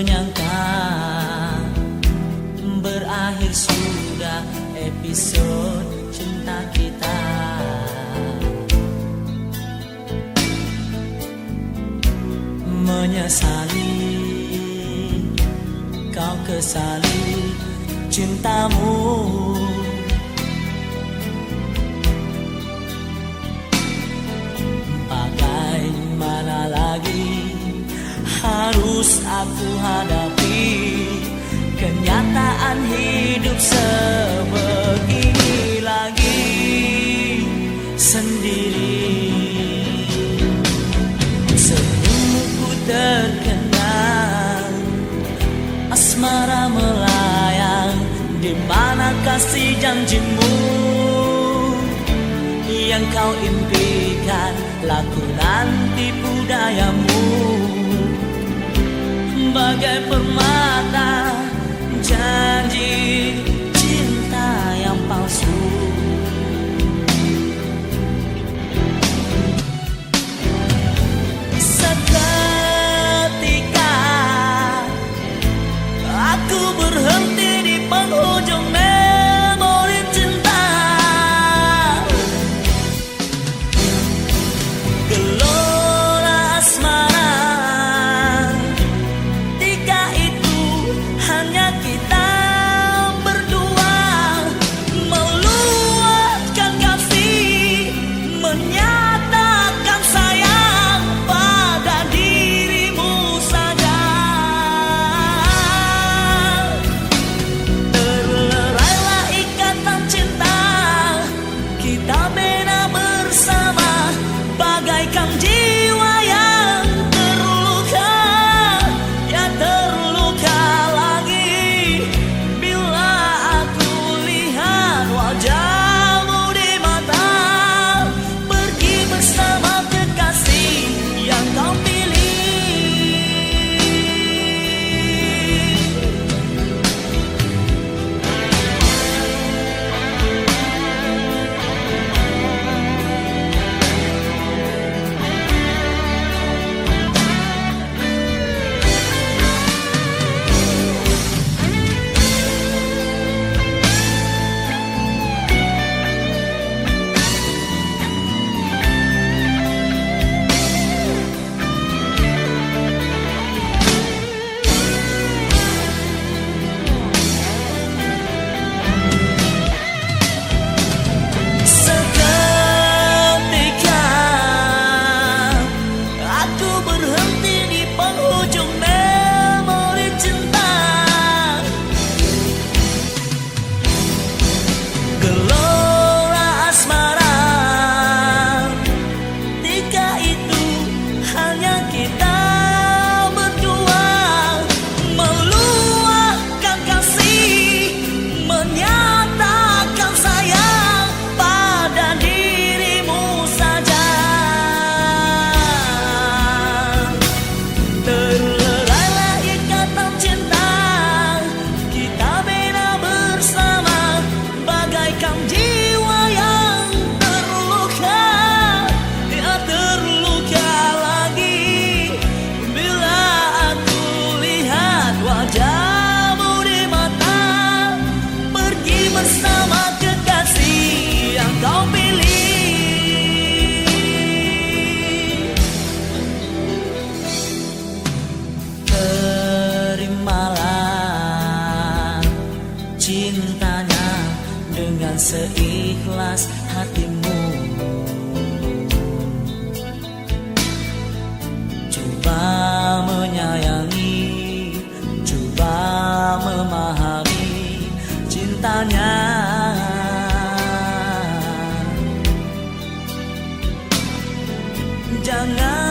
menyangka Berakhir sudah episode cinta kita. Menyesali Kau kesali cintamu. aku hadapi Kenyataan hidup sebegini lagi Sendiri. Senyumku terkenang Asmara melayang di mana kasih janjimu yang kau impikan? Laku nanti budayamu. bagai permata. Jangan cintanya dengan seikhlas hatimu. Coba menyayangi, coba memahami cintanya. Jangan